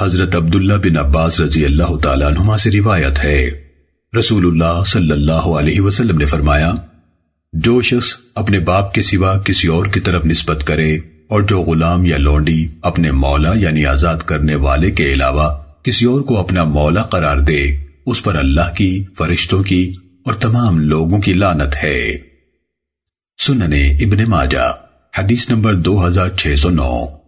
حضرت عبداللہ بن عباس رضی اللہ تعالیٰ عنہما سے روایت ہے۔ رسول اللہ صلی اللہ علیہ وسلم نے فرمایا، جو شخص اپنے باپ کے سوا کسی اور کی طرف نسبت کرے اور جو غلام یا لونڈی اپنے مولا یعنی آزاد کرنے والے کے علاوہ کسی اور کو اپنا مولا قرار دے، اس پر اللہ کی، فرشتوں کی اور تمام لوگوں کی لانت ہے۔ سننے ابن ماجہ، حدیث نمبر دو ہزار چھ سو نو۔